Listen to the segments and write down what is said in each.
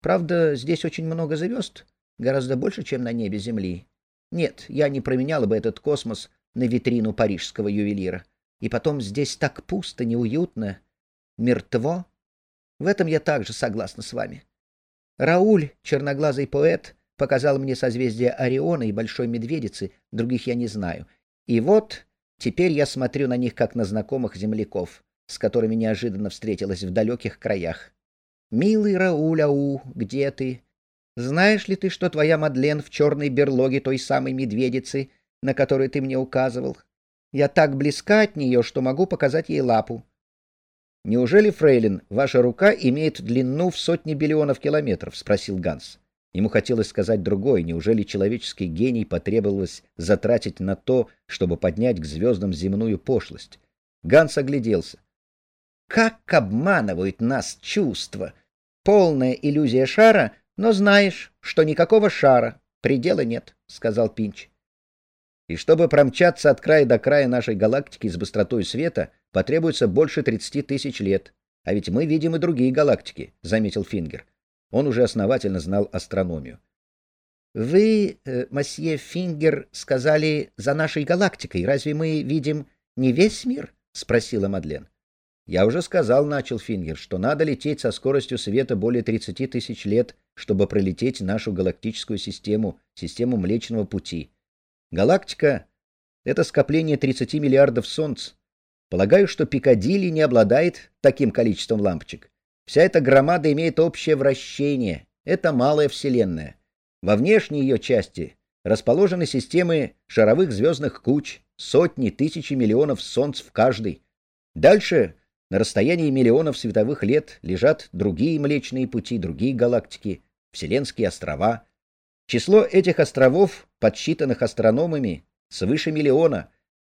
Правда, здесь очень много звезд, гораздо больше, чем на небе Земли. Нет, я не променяла бы этот космос на витрину парижского ювелира. И потом здесь так пусто, неуютно, мертво. В этом я также согласна с вами. Рауль, черноглазый поэт, показал мне созвездие Ориона и Большой Медведицы, других я не знаю. И вот теперь я смотрю на них как на знакомых земляков, с которыми неожиданно встретилась в далеких краях. «Милый Рауль, ау, где ты? Знаешь ли ты, что твоя Мадлен в черной берлоге той самой медведицы, на которую ты мне указывал? Я так близка от нее, что могу показать ей лапу. «Неужели, фрейлин, ваша рука имеет длину в сотни биллионов километров?» — спросил Ганс. Ему хотелось сказать другое. Неужели человеческий гений потребовалось затратить на то, чтобы поднять к звездам земную пошлость? Ганс огляделся. Как обманывают нас чувства! Полная иллюзия шара, но знаешь, что никакого шара, предела нет, — сказал Пинч. И чтобы промчаться от края до края нашей галактики с быстротой света, потребуется больше 30 тысяч лет. А ведь мы видим и другие галактики, — заметил Фингер. Он уже основательно знал астрономию. «Вы, э, мосье Фингер, сказали «за нашей галактикой». Разве мы видим не весь мир?» — спросила Мадлен. «Я уже сказал, — начал Фингер, — что надо лететь со скоростью света более 30 тысяч лет, чтобы пролететь нашу галактическую систему, систему Млечного Пути. Галактика — это скопление 30 миллиардов солнц. Полагаю, что Пикадилли не обладает таким количеством лампочек. Вся эта громада имеет общее вращение. Это малая Вселенная. Во внешней ее части расположены системы шаровых звездных куч, сотни, тысячи миллионов солнц в каждой. Дальше, на расстоянии миллионов световых лет, лежат другие Млечные пути, другие галактики, Вселенские острова. Число этих островов, подсчитанных астрономами, свыше миллиона,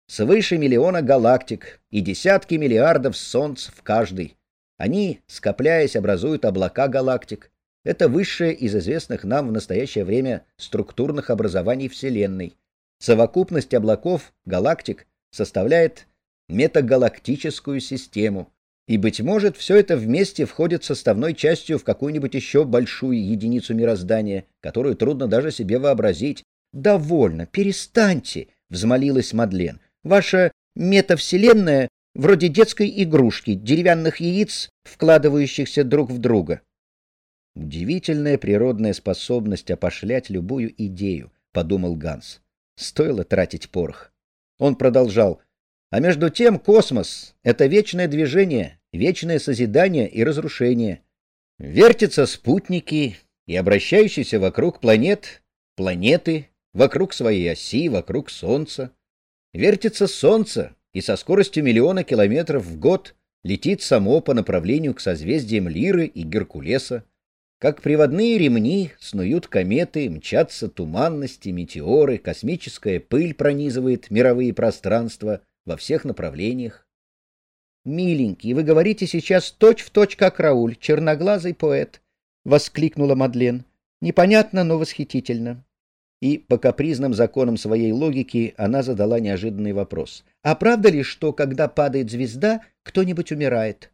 свыше миллиона галактик и десятки миллиардов солнц в каждой. Они, скопляясь, образуют облака галактик. Это высшее из известных нам в настоящее время структурных образований Вселенной. Совокупность облаков, галактик, составляет метагалактическую систему. И, быть может, все это вместе входит составной частью в какую-нибудь еще большую единицу мироздания, которую трудно даже себе вообразить. «Довольно, перестаньте!» — взмолилась Мадлен. «Ваша метавселенная вроде детской игрушки, деревянных яиц, вкладывающихся друг в друга. Удивительная природная способность опошлять любую идею, подумал Ганс. Стоило тратить порох. Он продолжал: а между тем космос это вечное движение, вечное созидание и разрушение. Вертятся спутники и обращающиеся вокруг планет, планеты, вокруг своей оси, вокруг солнца. Вертится солнце, и со скоростью миллиона километров в год летит само по направлению к созвездиям Лиры и Геркулеса. Как приводные ремни снуют кометы, мчатся туманности, метеоры, космическая пыль пронизывает мировые пространства во всех направлениях. «Миленький, вы говорите сейчас точь-в-точь, точь, как Рауль, черноглазый поэт», — воскликнула Мадлен. «Непонятно, но восхитительно и по капризным законам своей логики она задала неожиданный вопрос. «А правда ли, что, когда падает звезда, кто-нибудь умирает?»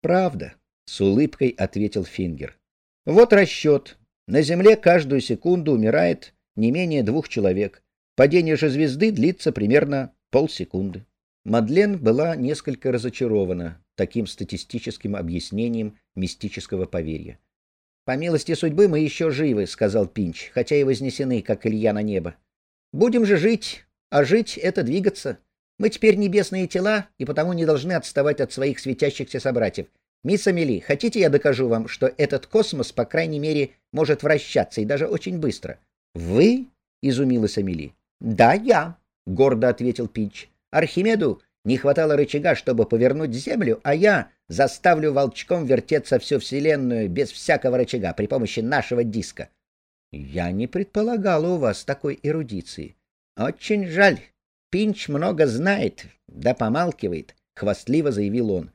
«Правда», — с улыбкой ответил Фингер. «Вот расчет. На Земле каждую секунду умирает не менее двух человек. Падение же звезды длится примерно полсекунды». Мадлен была несколько разочарована таким статистическим объяснением мистического поверья. «По милости судьбы мы еще живы», — сказал Пинч, хотя и вознесены, как Илья на небо. «Будем же жить, а жить — это двигаться. Мы теперь небесные тела, и потому не должны отставать от своих светящихся собратьев. Мисс Амели, хотите я докажу вам, что этот космос, по крайней мере, может вращаться, и даже очень быстро?» «Вы?» — изумилась Амели. «Да, я», — гордо ответил Пинч. «Архимеду не хватало рычага, чтобы повернуть Землю, а я заставлю волчком вертеться всю Вселенную без всякого рычага при помощи нашего диска. Я не предполагала у вас такой эрудиции. Очень жаль. Пинч много знает, да помалкивает, — хвастливо заявил он.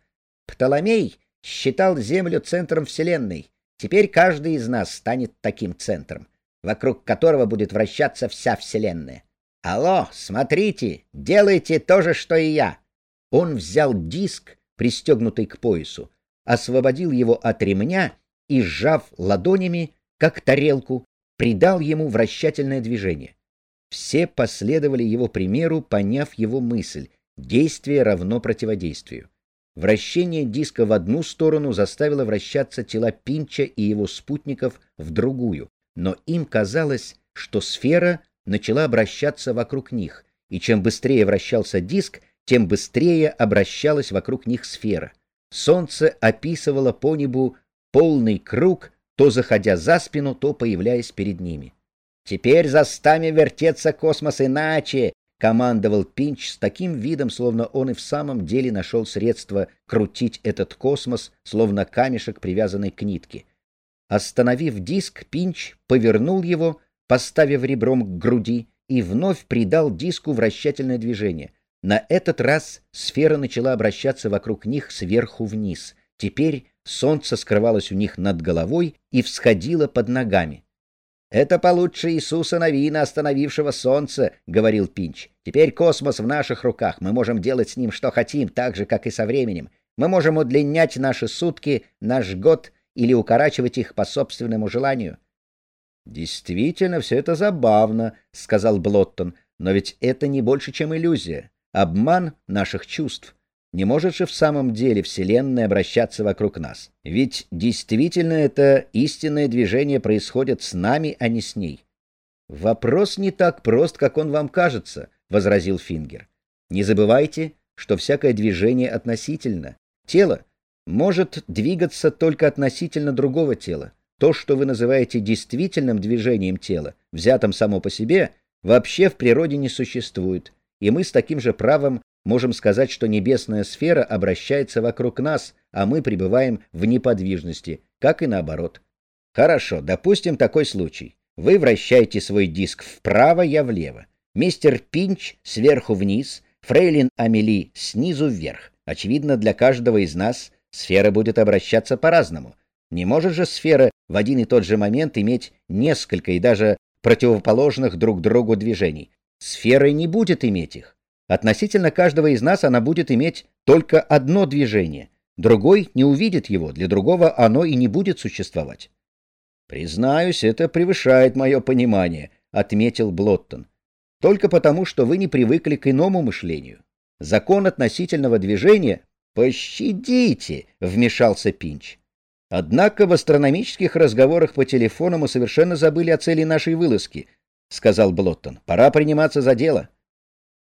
Птоломей считал Землю центром Вселенной. Теперь каждый из нас станет таким центром, вокруг которого будет вращаться вся Вселенная. Алло, смотрите, делайте то же, что и я. Он взял диск, пристегнутый к поясу, освободил его от ремня и, сжав ладонями, как тарелку, придал ему вращательное движение. Все последовали его примеру, поняв его мысль — действие равно противодействию. Вращение диска в одну сторону заставило вращаться тела Пинча и его спутников в другую, но им казалось, что сфера начала обращаться вокруг них, и чем быстрее вращался диск, тем быстрее обращалась вокруг них сфера. Солнце описывало по небу полный круг, то заходя за спину, то появляясь перед ними. «Теперь заставим вертеться космос иначе!» — командовал Пинч с таким видом, словно он и в самом деле нашел средство крутить этот космос, словно камешек, привязанный к нитке. Остановив диск, Пинч повернул его, поставив ребром к груди, и вновь придал диску вращательное движение. На этот раз сфера начала обращаться вокруг них сверху вниз. Теперь солнце скрывалось у них над головой и всходило под ногами. «Это получше Иисуса Новина, остановившего солнце», — говорил Пинч. «Теперь космос в наших руках. Мы можем делать с ним что хотим, так же, как и со временем. Мы можем удлинять наши сутки, наш год или укорачивать их по собственному желанию». «Действительно, все это забавно», — сказал Блоттон. «Но ведь это не больше, чем иллюзия, обман наших чувств. Не может же в самом деле Вселенная обращаться вокруг нас? Ведь действительно это истинное движение происходит с нами, а не с ней. Вопрос не так прост, как он вам кажется, возразил Фингер. Не забывайте, что всякое движение относительно. Тело может двигаться только относительно другого тела. То, что вы называете действительным движением тела, взятым само по себе, вообще в природе не существует, и мы с таким же правом можем сказать, что небесная сфера обращается вокруг нас, а мы пребываем в неподвижности, как и наоборот. Хорошо, допустим такой случай. Вы вращаете свой диск вправо, я влево. Мистер Пинч сверху вниз, фрейлин Амели снизу вверх. Очевидно, для каждого из нас сфера будет обращаться по-разному. Не может же сфера в один и тот же момент иметь несколько и даже противоположных друг другу движений. Сфера не будет иметь их. Относительно каждого из нас она будет иметь только одно движение, другой не увидит его, для другого оно и не будет существовать. «Признаюсь, это превышает мое понимание», — отметил Блоттон. «Только потому, что вы не привыкли к иному мышлению. Закон относительного движения...» «Пощадите!» — вмешался Пинч. «Однако в астрономических разговорах по телефону мы совершенно забыли о цели нашей вылазки», — сказал Блоттон. «Пора приниматься за дело».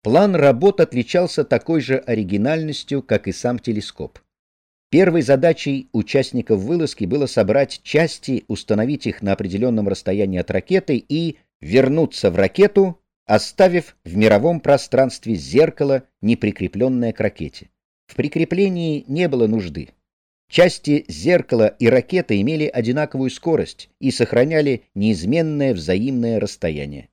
План работ отличался такой же оригинальностью, как и сам телескоп. Первой задачей участников вылазки было собрать части, установить их на определенном расстоянии от ракеты и вернуться в ракету, оставив в мировом пространстве зеркало, не прикрепленное к ракете. В прикреплении не было нужды. Части зеркала и ракеты имели одинаковую скорость и сохраняли неизменное взаимное расстояние.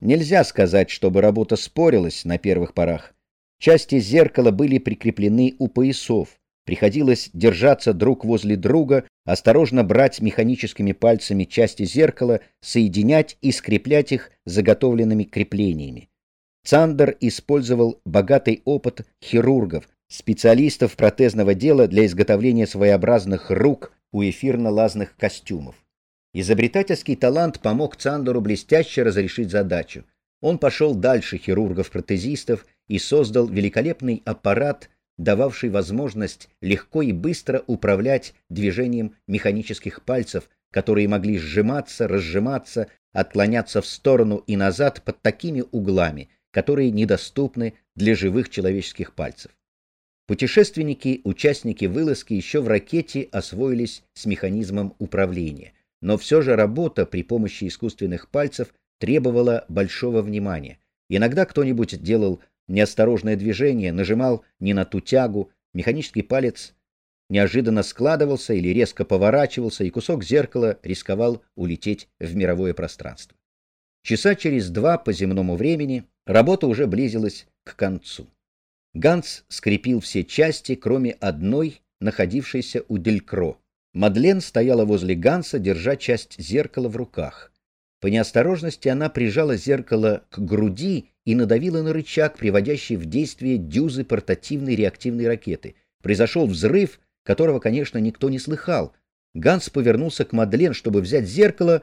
Нельзя сказать, чтобы работа спорилась на первых порах. Части зеркала были прикреплены у поясов. Приходилось держаться друг возле друга, осторожно брать механическими пальцами части зеркала, соединять и скреплять их заготовленными креплениями. Цандер использовал богатый опыт хирургов, специалистов протезного дела для изготовления своеобразных рук у эфирно-лазных костюмов. Изобретательский талант помог Цандору блестяще разрешить задачу. Он пошел дальше хирургов-протезистов и создал великолепный аппарат, дававший возможность легко и быстро управлять движением механических пальцев, которые могли сжиматься, разжиматься, отклоняться в сторону и назад под такими углами, которые недоступны для живых человеческих пальцев. Путешественники, участники вылазки еще в ракете освоились с механизмом управления – но все же работа при помощи искусственных пальцев требовала большого внимания. Иногда кто-нибудь делал неосторожное движение, нажимал не на ту тягу, механический палец неожиданно складывался или резко поворачивался, и кусок зеркала рисковал улететь в мировое пространство. Часа через два по земному времени работа уже близилась к концу. Ганс скрепил все части, кроме одной, находившейся у Делькро. Мадлен стояла возле Ганса, держа часть зеркала в руках. По неосторожности она прижала зеркало к груди и надавила на рычаг, приводящий в действие дюзы портативной реактивной ракеты. Произошел взрыв, которого, конечно, никто не слыхал. Ганс повернулся к Мадлен, чтобы взять зеркало,